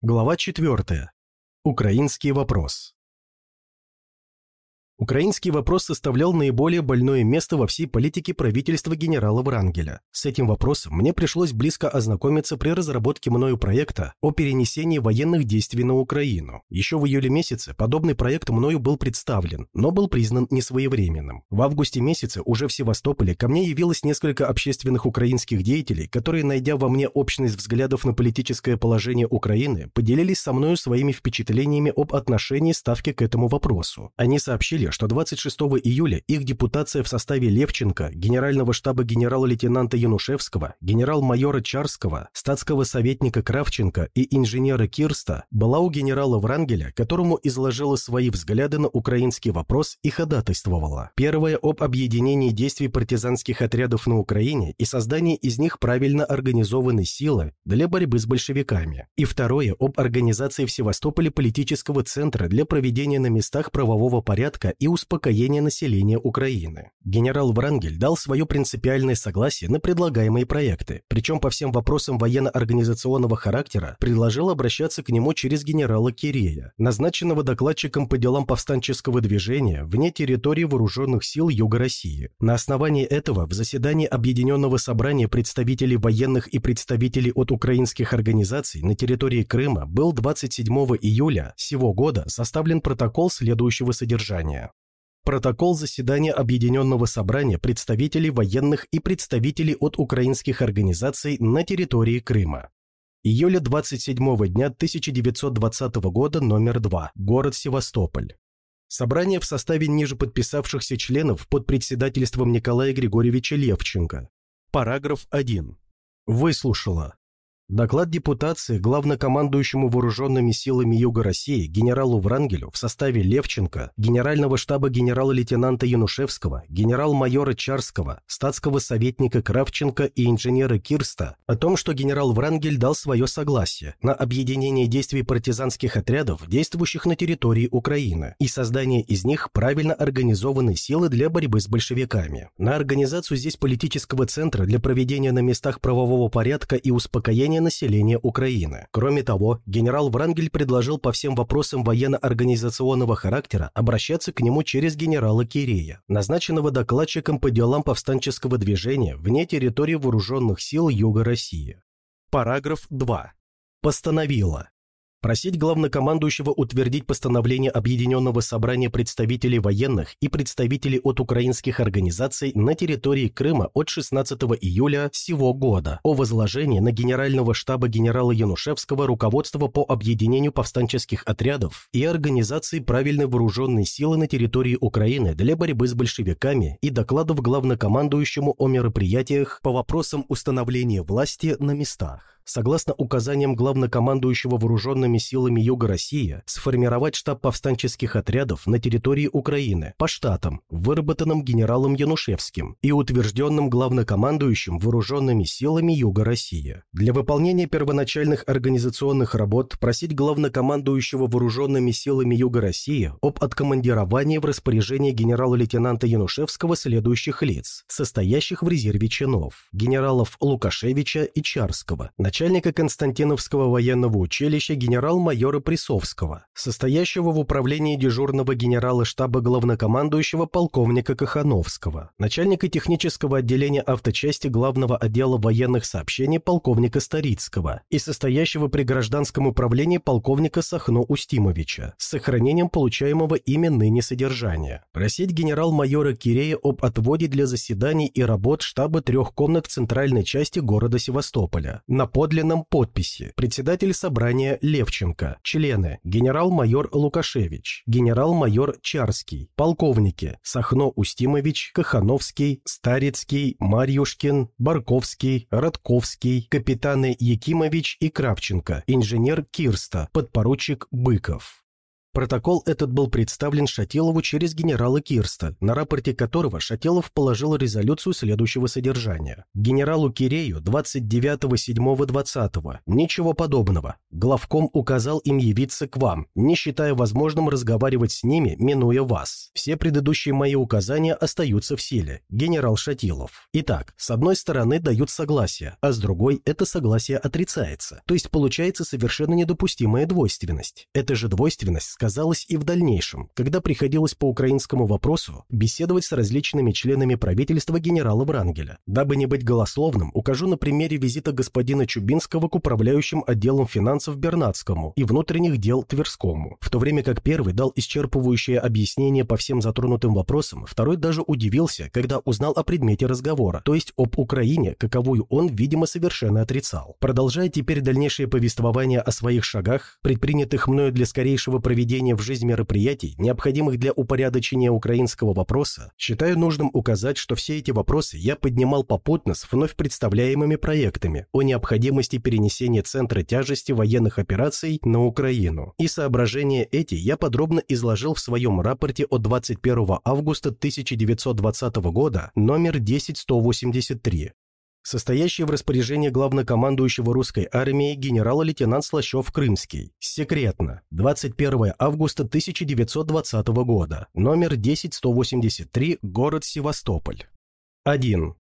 Глава 4. Украинский вопрос. Украинский вопрос составлял наиболее больное место во всей политике правительства генерала Врангеля. С этим вопросом мне пришлось близко ознакомиться при разработке мною проекта о перенесении военных действий на Украину. Еще в июле месяце подобный проект мною был представлен, но был признан несвоевременным. В августе месяце уже в Севастополе ко мне явилось несколько общественных украинских деятелей, которые, найдя во мне общность взглядов на политическое положение Украины, поделились со мною своими впечатлениями об отношении ставки к этому вопросу. Они сообщили, что 26 июля их депутация в составе Левченко, генерального штаба генерала-лейтенанта Янушевского, генерал-майора Чарского, статского советника Кравченко и инженера Кирста была у генерала Врангеля, которому изложила свои взгляды на украинский вопрос и ходатайствовала. Первое об объединении действий партизанских отрядов на Украине и создании из них правильно организованной силы для борьбы с большевиками. И второе об организации в Севастополе политического центра для проведения на местах правового порядка и успокоения населения Украины. Генерал Врангель дал свое принципиальное согласие на предлагаемые проекты, причем по всем вопросам военно-организационного характера предложил обращаться к нему через генерала Кирея, назначенного докладчиком по делам повстанческого движения вне территории вооруженных сил Юга России. На основании этого в заседании Объединенного собрания представителей военных и представителей от украинских организаций на территории Крыма был 27 июля сего года составлен протокол следующего содержания. Протокол заседания Объединенного собрания представителей военных и представителей от украинских организаций на территории Крыма. Июля 27 дня 1920 года, номер 2, город Севастополь. Собрание в составе ниже подписавшихся членов под председательством Николая Григорьевича Левченко. Параграф 1. Выслушала. Доклад депутации главнокомандующему вооруженными силами Юга России генералу Врангелю в составе Левченко, генерального штаба генерала-лейтенанта Янушевского, генерал-майора Чарского, статского советника Кравченко и инженера Кирста о том, что генерал Врангель дал свое согласие на объединение действий партизанских отрядов, действующих на территории Украины, и создание из них правильно организованной силы для борьбы с большевиками, на организацию здесь политического центра для проведения на местах правового порядка и успокоения населения Украины. Кроме того, генерал Врангель предложил по всем вопросам военно-организационного характера обращаться к нему через генерала Кирея, назначенного докладчиком по делам повстанческого движения вне территории вооруженных сил Юга России. Параграф 2. Постановила Просить главнокомандующего утвердить постановление Объединенного собрания представителей военных и представителей от украинских организаций на территории Крыма от 16 июля сего года о возложении на Генерального штаба генерала Янушевского руководства по объединению повстанческих отрядов и организации правильной вооруженной силы на территории Украины для борьбы с большевиками и докладов главнокомандующему о мероприятиях по вопросам установления власти на местах согласно указаниям главнокомандующего вооруженными силами Юга России, сформировать штаб повстанческих отрядов на территории Украины по штатам, выработанным генералом Янушевским и утвержденным главнокомандующим вооруженными силами Юга России. Для выполнения первоначальных организационных работ просить главнокомандующего вооруженными силами Юга России об откомандировании в распоряжение генерала-лейтенанта Янушевского следующих лиц, состоящих в резерве чинов, генералов Лукашевича и Чарского, начальника Константиновского военного училища генерал-майора Присовского, состоящего в управлении дежурного генерала штаба главнокомандующего полковника Кахановского, начальника технического отделения авточасти главного отдела военных сообщений полковника Старицкого и состоящего при гражданском управлении полковника Сахно-Устимовича с сохранением получаемого ими ныне содержания. Просить генерал-майора Кирея об отводе для заседаний и работ штаба трех комнат центральной части города Севастополя на подлинном подписи председатель собрания Левченко, члены генерал-майор Лукашевич, генерал-майор Чарский, полковники Сахно-Устимович, Кахановский, Старицкий, Марьюшкин, Барковский, Радковский, капитаны Якимович и Кравченко, инженер Кирста, подпоручик Быков. Протокол этот был представлен Шатилову через генерала Кирста, на рапорте которого Шатилов положил резолюцию следующего содержания. Генералу Кирею 29.7.20. Ничего подобного. Главком указал им явиться к вам, не считая возможным разговаривать с ними, минуя вас. Все предыдущие мои указания остаются в силе. Генерал Шатилов. Итак, с одной стороны дают согласие, а с другой это согласие отрицается. То есть получается совершенно недопустимая двойственность. Эта же двойственность сказалась и в дальнейшем, когда приходилось по украинскому вопросу беседовать с различными членами правительства генерала Врангеля. Дабы не быть голословным, укажу на примере визита господина Чубинского к управляющим отделом финансов Бернацкому и внутренних дел Тверскому. В то время как первый дал исчерпывающее объяснение по всем затронутым вопросам, второй даже удивился, когда узнал о предмете разговора, то есть об Украине, каковую он, видимо, совершенно отрицал. Продолжая теперь дальнейшее повествование о своих шагах, предпринятых мною для скорейшего проведения в жизнь мероприятий, необходимых для упорядочения украинского вопроса, считаю нужным указать, что все эти вопросы я поднимал попутно с вновь представляемыми проектами о необходимости перенесения центра тяжести военных операций на Украину. И соображения эти я подробно изложил в своем рапорте от 21 августа 1920 года номер 10183 состоящий в распоряжении главнокомандующего русской армии генерала-лейтенант Слащев-Крымский. Секретно. 21 августа 1920 года. Номер 10183, город Севастополь. 1.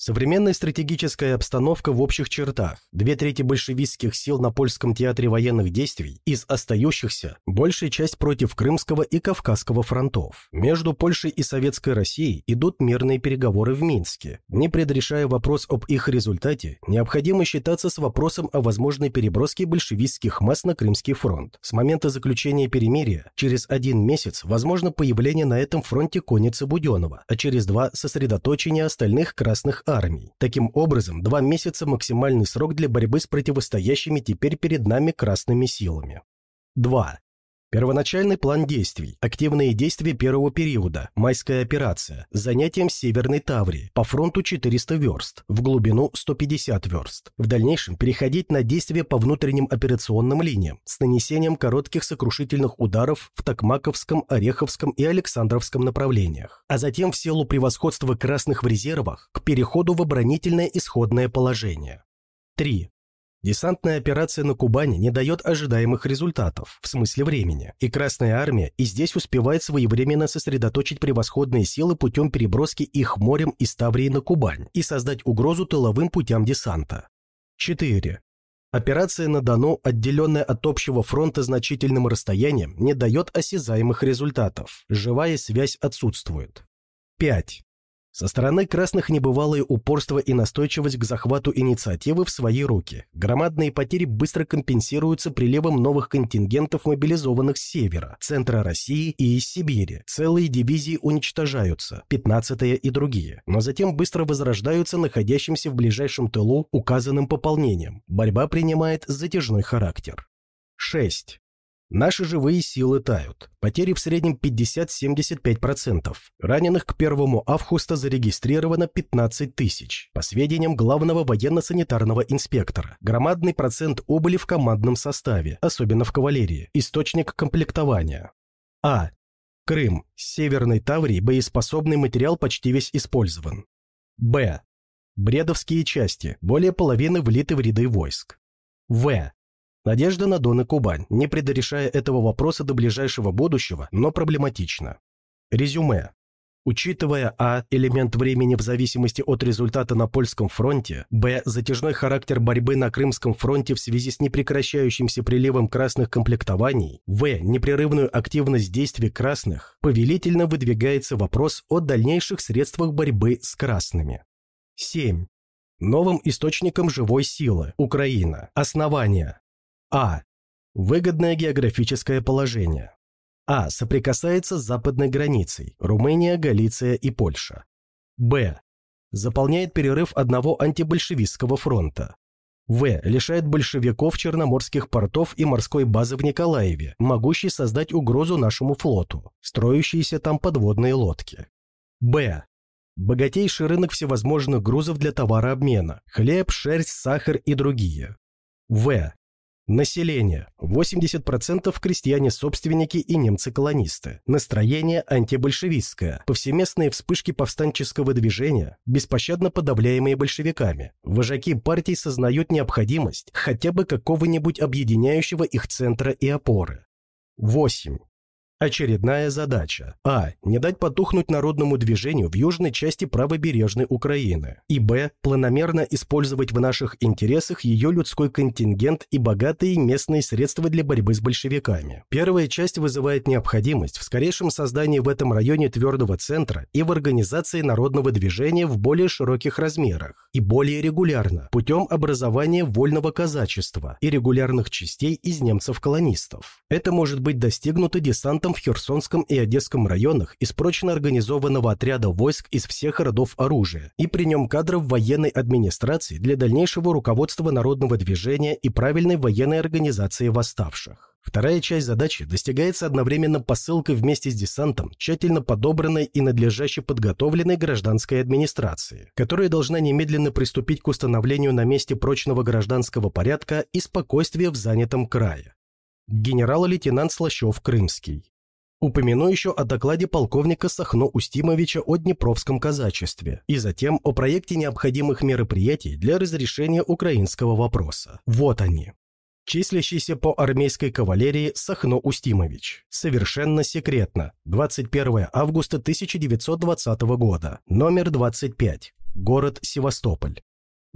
Современная стратегическая обстановка в общих чертах. Две трети большевистских сил на польском театре военных действий, из остающихся большая часть против Крымского и Кавказского фронтов. Между Польшей и Советской Россией идут мирные переговоры в Минске. Не предрешая вопрос об их результате, необходимо считаться с вопросом о возможной переброске большевистских масс на Крымский фронт. С момента заключения перемирия через один месяц возможно появление на этом фронте конницы Буденова, а через два – сосредоточение остальных красных армий. Таким образом, два месяца – максимальный срок для борьбы с противостоящими теперь перед нами красными силами. 2. Первоначальный план действий. Активные действия первого периода. Майская операция. Занятием Северной Таврии. По фронту 400 верст. В глубину 150 верст. В дальнейшем переходить на действия по внутренним операционным линиям с нанесением коротких сокрушительных ударов в Токмаковском, Ореховском и Александровском направлениях. А затем в силу превосходства красных в резервах к переходу в оборонительное исходное положение. 3. Десантная операция на Кубани не дает ожидаемых результатов, в смысле времени, и Красная Армия и здесь успевает своевременно сосредоточить превосходные силы путем переброски их морем из Таврии на Кубань и создать угрозу тыловым путям десанта. 4. Операция на Дону, отделенная от общего фронта значительным расстоянием, не дает осязаемых результатов. Живая связь отсутствует. 5. Со стороны красных небывалое упорство и настойчивость к захвату инициативы в свои руки. Громадные потери быстро компенсируются приливом новых контингентов, мобилизованных с севера, центра России и из Сибири. Целые дивизии уничтожаются, 15-е и другие, но затем быстро возрождаются находящимся в ближайшем тылу указанным пополнением. Борьба принимает затяжной характер. 6. Наши живые силы тают. Потери в среднем 50-75%. Раненых к 1 августа зарегистрировано 15 тысяч. По сведениям главного военно-санитарного инспектора, громадный процент убыли в командном составе, особенно в кавалерии. Источник комплектования. А. Крым. С Северной Таврии боеспособный материал почти весь использован. Б. Бредовские части. Более половины влиты в ряды войск. В. Надежда на Дон и Кубань, не предрешая этого вопроса до ближайшего будущего, но проблематично. Резюме. Учитывая а. элемент времени в зависимости от результата на польском фронте, б. затяжной характер борьбы на Крымском фронте в связи с непрекращающимся приливом красных комплектований, в. непрерывную активность действий красных, повелительно выдвигается вопрос о дальнейших средствах борьбы с красными. 7. Новым источником живой силы Украина. Основание. А. Выгодное географическое положение. А. Соприкасается с западной границей – Румыния, Галиция и Польша. Б. Заполняет перерыв одного антибольшевистского фронта. В. Лишает большевиков черноморских портов и морской базы в Николаеве, могущей создать угрозу нашему флоту, строящиеся там подводные лодки. Б. Богатейший рынок всевозможных грузов для товарообмена – хлеб, шерсть, сахар и другие. В. Население. 80% крестьяне-собственники и немцы-колонисты. Настроение антибольшевистское. Повсеместные вспышки повстанческого движения, беспощадно подавляемые большевиками. Вожаки партий сознают необходимость хотя бы какого-нибудь объединяющего их центра и опоры. 8. Очередная задача. А. Не дать потухнуть народному движению в южной части правобережной Украины. И Б. Планомерно использовать в наших интересах ее людской контингент и богатые местные средства для борьбы с большевиками. Первая часть вызывает необходимость в скорейшем создании в этом районе твердого центра и в организации народного движения в более широких размерах и более регулярно, путем образования вольного казачества и регулярных частей из немцев-колонистов. Это может быть достигнуто десантом в Херсонском и Одесском районах из прочно организованного отряда войск из всех родов оружия и при нем кадров военной администрации для дальнейшего руководства народного движения и правильной военной организации восставших. Вторая часть задачи достигается одновременно посылкой вместе с десантом тщательно подобранной и надлежаще подготовленной гражданской администрации, которая должна немедленно приступить к установлению на месте прочного гражданского порядка и спокойствия в занятом крае. Генерал-лейтенант Слащев-Крымский. Упомяну еще о докладе полковника Сахно Устимовича о Днепровском казачестве и затем о проекте необходимых мероприятий для разрешения украинского вопроса. Вот они. Числящийся по армейской кавалерии Сахно Устимович. Совершенно секретно. 21 августа 1920 года. Номер 25. Город Севастополь.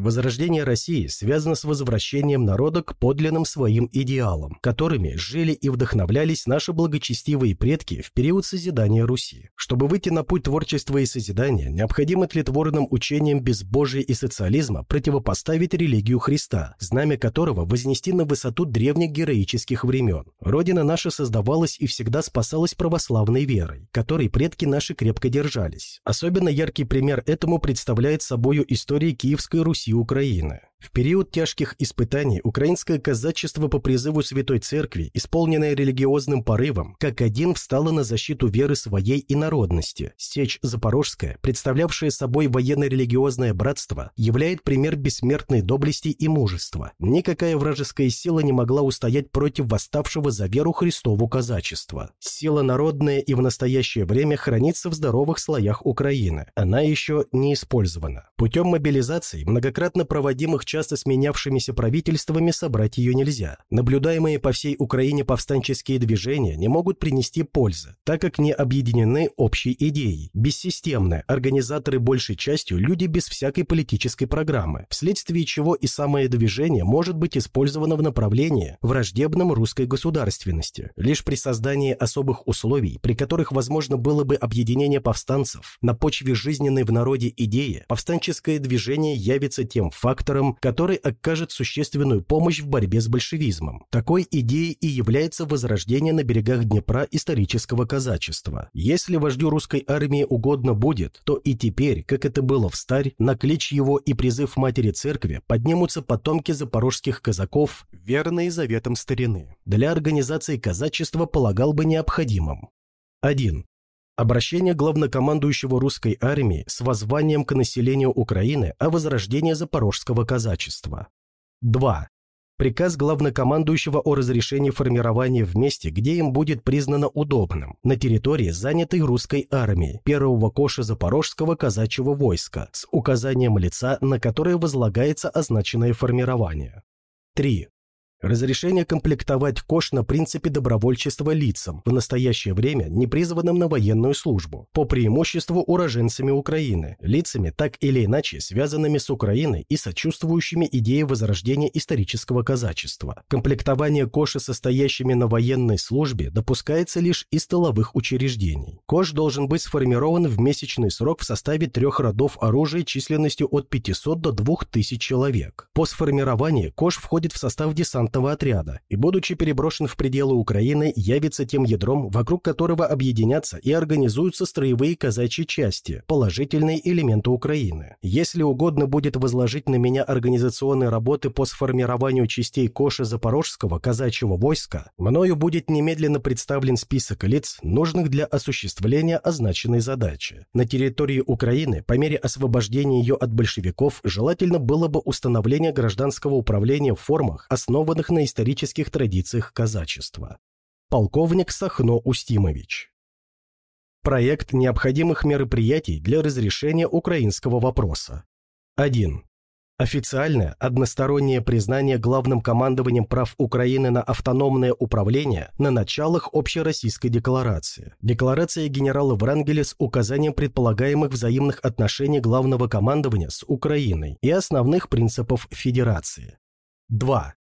Возрождение России связано с возвращением народа к подлинным своим идеалам, которыми жили и вдохновлялись наши благочестивые предки в период созидания Руси. Чтобы выйти на путь творчества и созидания, необходимо тлетворным учением безбожия и социализма противопоставить религию Христа, знамя которого вознести на высоту древних героических времен. Родина наша создавалась и всегда спасалась православной верой, которой предки наши крепко держались. Особенно яркий пример этому представляет собою история Киевской Руси Украины. В период тяжких испытаний украинское казачество по призыву Святой Церкви, исполненное религиозным порывом, как один встало на защиту веры своей и народности. Сечь Запорожская, представлявшая собой военно-религиозное братство, являет пример бессмертной доблести и мужества. Никакая вражеская сила не могла устоять против восставшего за веру Христову казачества. Сила народная и в настоящее время хранится в здоровых слоях Украины. Она еще не использована. Путем мобилизации, многократно проводимых часто сменявшимися правительствами собрать ее нельзя. Наблюдаемые по всей Украине повстанческие движения не могут принести пользы, так как не объединены общей идеей. Бессистемные организаторы большей частью люди без всякой политической программы, вследствие чего и самое движение может быть использовано в направлении враждебном русской государственности. Лишь при создании особых условий, при которых возможно было бы объединение повстанцев на почве жизненной в народе идеи, повстанческое движение явится тем фактором, который окажет существенную помощь в борьбе с большевизмом. Такой идеей и является возрождение на берегах Днепра исторического казачества. Если вождю русской армии угодно будет, то и теперь, как это было в старь, на клич его и призыв матери церкви поднимутся потомки запорожских казаков, верные заветам старины. Для организации казачества полагал бы необходимым. 1 обращение главнокомандующего русской армии с воззванием к населению Украины о возрождении запорожского казачества. 2. Приказ главнокомандующего о разрешении формирования в месте, где им будет признано удобным, на территории, занятой русской армией, первого коша запорожского казачьего войска, с указанием лица, на которое возлагается означенное формирование. 3. Разрешение комплектовать КОШ на принципе добровольчества лицам, в настоящее время не призванным на военную службу, по преимуществу уроженцами Украины, лицами так или иначе связанными с Украиной и сочувствующими идее возрождения исторического казачества. Комплектование КОШа состоящими на военной службе допускается лишь из тыловых учреждений. КОШ должен быть сформирован в месячный срок в составе трех родов оружия численностью от 500 до 2000 человек. По сформировании КОШ входит в состав десанта десантного отряда и, будучи переброшен в пределы Украины, явится тем ядром, вокруг которого объединятся и организуются строевые казачьи части, положительные элементы Украины. Если угодно будет возложить на меня организационные работы по сформированию частей Коши Запорожского казачьего войска, мною будет немедленно представлен список лиц, нужных для осуществления означенной задачи. На территории Украины, по мере освобождения ее от большевиков, желательно было бы установление гражданского управления в формах, основанных основанных на исторических традициях казачества. Полковник Сахно Устимович. Проект необходимых мероприятий для разрешения украинского вопроса. 1. Официальное одностороннее признание главным командованием прав Украины на автономное управление на началах общероссийской декларации. Декларация генерала Врангеля с указанием предполагаемых взаимных отношений главного командования с Украиной и основных принципов Федерации. 2.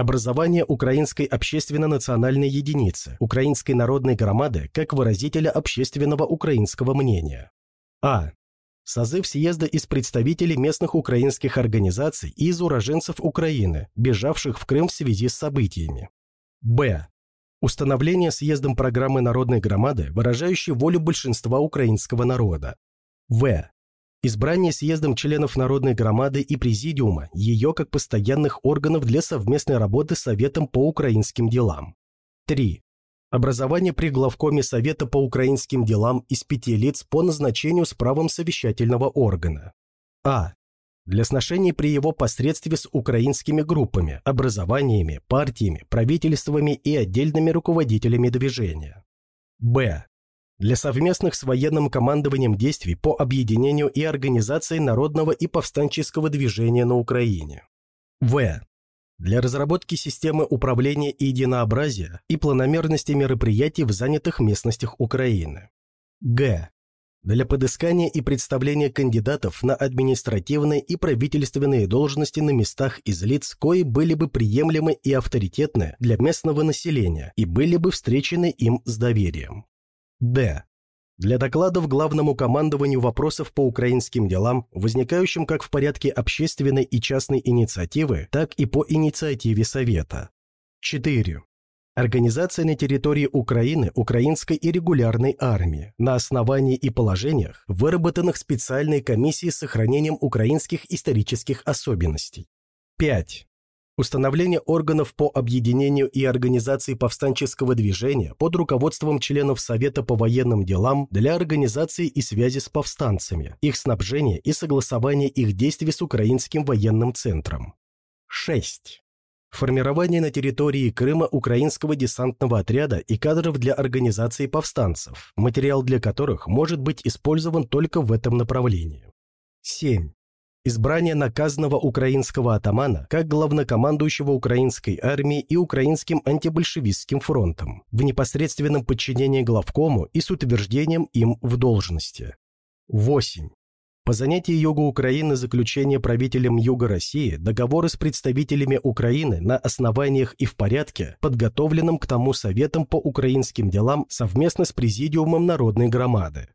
Образование украинской общественно-национальной единицы, украинской народной громады как выразителя общественного украинского мнения. А созыв съезда из представителей местных украинских организаций и из уроженцев Украины, бежавших в Крым в связи с событиями. Б. Установление съездом программы народной громады, выражающей волю большинства украинского народа. В. Избрание съездом членов Народной громады и Президиума, ее как постоянных органов для совместной работы с Советом по украинским делам. 3. Образование при главкоме Совета по украинским делам из пяти лиц по назначению с правом совещательного органа. А. Для сношений при его посредстве с украинскими группами, образованиями, партиями, правительствами и отдельными руководителями движения. Б. Для совместных с военным командованием действий по объединению и организации народного и повстанческого движения на Украине. В для разработки системы управления и единообразия и планомерности мероприятий в занятых местностях Украины. Г. Для подыскания и представления кандидатов на административные и правительственные должности на местах из лиц, кои были бы приемлемы и авторитетны для местного населения и были бы встречены им с доверием. Д для докладов главному командованию вопросов по украинским делам, возникающим как в порядке общественной и частной инициативы, так и по инициативе Совета. 4. Организация на территории Украины украинской и регулярной армии на основании и положениях, выработанных специальной комиссией с сохранением украинских исторических особенностей. 5. Установление органов по объединению и организации повстанческого движения под руководством членов Совета по военным делам для организации и связи с повстанцами, их снабжения и согласования их действий с Украинским военным центром. 6. Формирование на территории Крыма украинского десантного отряда и кадров для организации повстанцев, материал для которых может быть использован только в этом направлении. 7. Избрание наказанного украинского атамана как главнокомандующего украинской армией и украинским антибольшевистским фронтом в непосредственном подчинении главкому и с утверждением им в должности. 8. По занятии Юга Украины заключение правителем Юга России договора с представителями Украины на основаниях и в порядке, подготовленном к тому Советом по украинским делам совместно с Президиумом Народной Громады.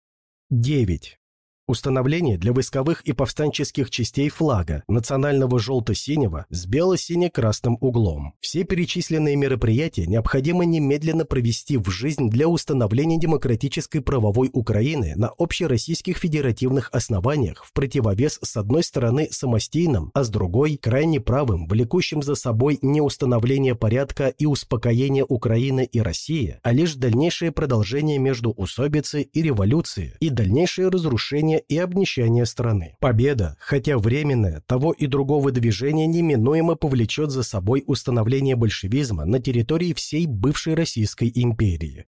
9. Установление для войсковых и повстанческих частей флага, национального желто-синего с бело-сине-красным углом. Все перечисленные мероприятия необходимо немедленно провести в жизнь для установления демократической правовой Украины на общероссийских федеративных основаниях в противовес с одной стороны самостийным, а с другой – крайне правым, влекущим за собой не установление порядка и успокоение Украины и России, а лишь дальнейшее продолжение между усобицы и революции и дальнейшее разрушение разрушения и обнищания страны. Победа, хотя временная, того и другого движения неминуемо повлечет за собой установление большевизма на территории всей бывшей Российской империи.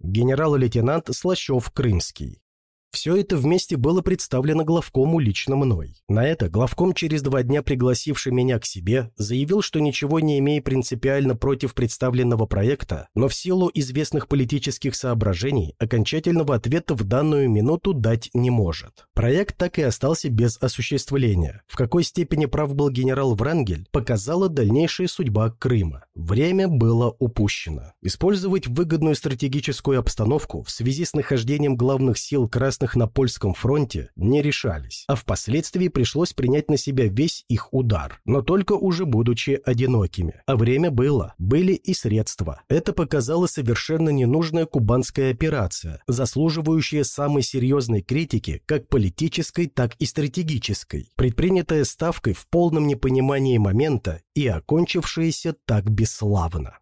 Генерал-лейтенант Слащев-Крымский все это вместе было представлено главкому лично мной. На это главком через два дня пригласивший меня к себе, заявил, что ничего не имея принципиально против представленного проекта, но в силу известных политических соображений окончательного ответа в данную минуту дать не может. Проект так и остался без осуществления. В какой степени прав был генерал Врангель, показала дальнейшая судьба Крыма. Время было упущено. Использовать выгодную стратегическую обстановку в связи с нахождением главных сил красных на польском фронте не решались, а впоследствии пришлось принять на себя весь их удар, но только уже будучи одинокими. А время было, были и средства. Это показала совершенно ненужная кубанская операция, заслуживающая самой серьезной критики как политической, так и стратегической, предпринятая ставкой в полном непонимании момента и окончившаяся так бесславно.